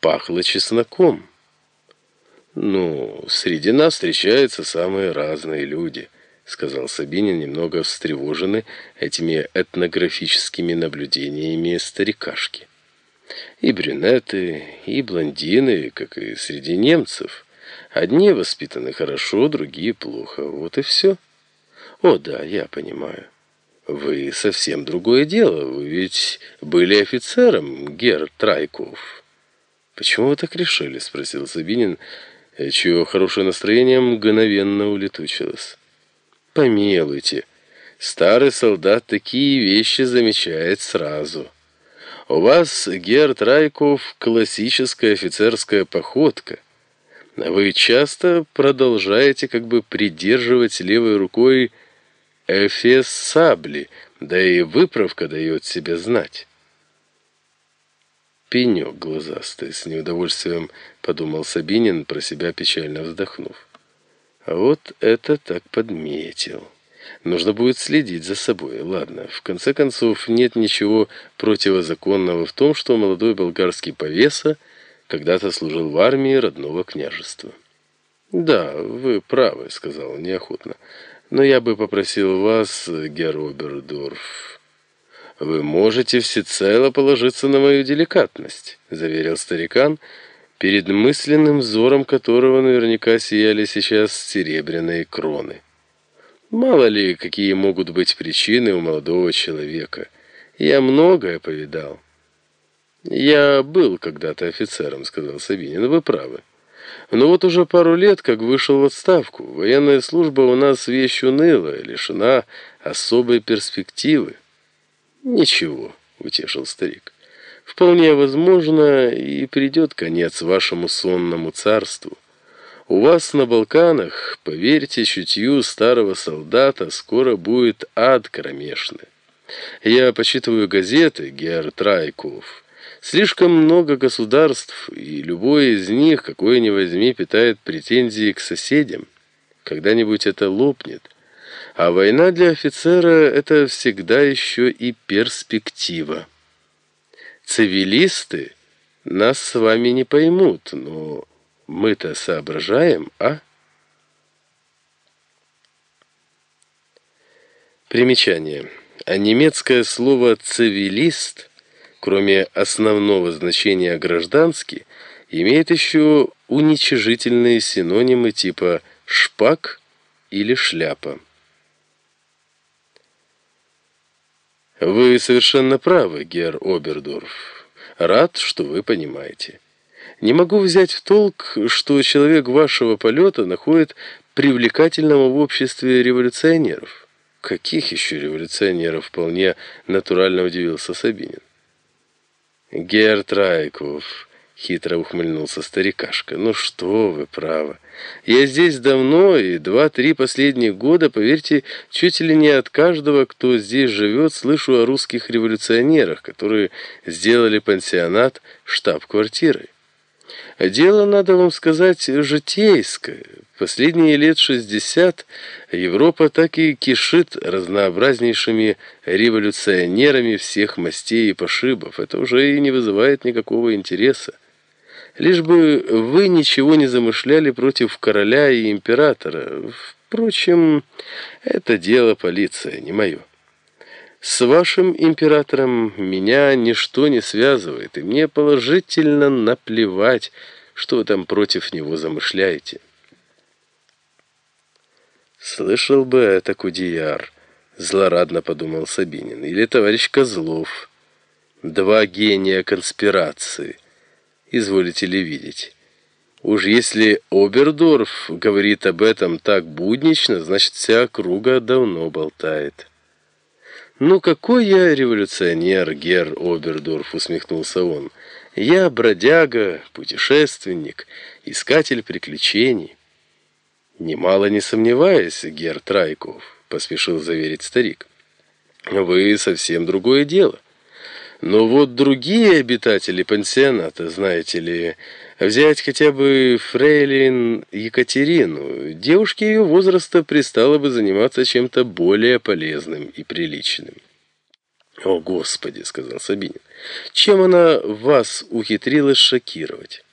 пахло чесноком. «Ну, среди нас встречаются самые разные люди», — сказал Сабинин, немного встревоженный этими этнографическими наблюдениями старикашки. «И брюнеты, и блондины, как и среди немцев. Одни воспитаны хорошо, другие плохо. Вот и все». «О, да, я понимаю». «Вы совсем другое дело. Вы ведь были офицером, Гер Трайков». «Почему вы так решили?» — спросил Сабинин, чье хорошее настроение мгновенно улетучилось. «Помилуйте, старый солдат такие вещи замечает сразу. У вас, Герд Райков, классическая офицерская походка. Вы часто продолжаете как бы придерживать левой рукой эфес сабли, да и выправка дает себе знать». «Пенек глазастый», — с неудовольствием подумал Сабинин, про себя печально вздохнув. «А вот это так подметил. Нужно будет следить за собой. Ладно, в конце концов, нет ничего противозаконного в том, что молодой болгарский повеса когда-то служил в армии родного княжества». «Да, вы правы», — сказал неохотно. «Но я бы попросил вас, Геробердорф...» «Вы можете всецело положиться на мою деликатность», — заверил старикан, перед мысленным взором которого наверняка сияли сейчас серебряные кроны. «Мало ли, какие могут быть причины у молодого человека. Я многое повидал». «Я был когда-то офицером», — сказал Сабинин. «Вы правы. Но вот уже пару лет, как вышел в отставку, военная служба у нас вещь унылая, лишена особой перспективы». «Ничего», — утешил старик. «Вполне возможно, и придет конец вашему сонному царству. У вас на Балканах, поверьте чутью старого солдата, скоро будет ад кромешный. Я почитываю газеты, Герр Трайков. Слишком много государств, и любое из них, какое ни возьми, питает претензии к соседям. Когда-нибудь это лопнет». А война для офицера — это всегда еще и перспектива. Цивилисты нас с вами не поймут, но мы-то соображаем, а? Примечание. А немецкое слово «цивилист», кроме основного значения «гражданский», имеет еще уничижительные синонимы типа «шпак» или «шляпа». Вы совершенно правы, Гер Обердорф. Рад, что вы понимаете. Не могу взять в толк, что человек вашего полета находит привлекательного в обществе революционеров. Каких еще революционеров, вполне натурально удивился Сабинин. Гер Трайков... Хитро ухмыльнулся старикашка. «Ну что вы, право. Я здесь давно, и два-три последних года, поверьте, чуть ли не от каждого, кто здесь живет, слышу о русских революционерах, которые сделали пансионат штаб-квартирой. Дело, надо вам сказать, житейское. Последние лет шестьдесят Европа так и кишит разнообразнейшими революционерами всех мастей и пошибов. Это уже и не вызывает никакого интереса. Лишь бы вы ничего не замышляли против короля и императора. Впрочем, это дело полиции, не мое. С вашим императором меня ничто не связывает, и мне положительно наплевать, что вы там против него замышляете. Слышал бы это Кудияр, злорадно подумал Сабинин, или товарищ Козлов. Два гения конспирации — изволите ли видеть. Уж если Обердорф говорит об этом так буднично, значит, вся округа давно болтает. «Ну, какой я революционер, Гер Обердорф!» — усмехнулся он. «Я бродяга, путешественник, искатель приключений». «Немало не сомневаясь, Гер Трайков», — поспешил заверить старик. «Вы совсем другое дело». Но вот другие обитатели пансионата, знаете ли, взять хотя бы фрейлин Екатерину, девушке ее возраста пристало бы заниматься чем-то более полезным и приличным. «О, Господи!» — сказал Сабинин. «Чем она вас ухитрилась шокировать?»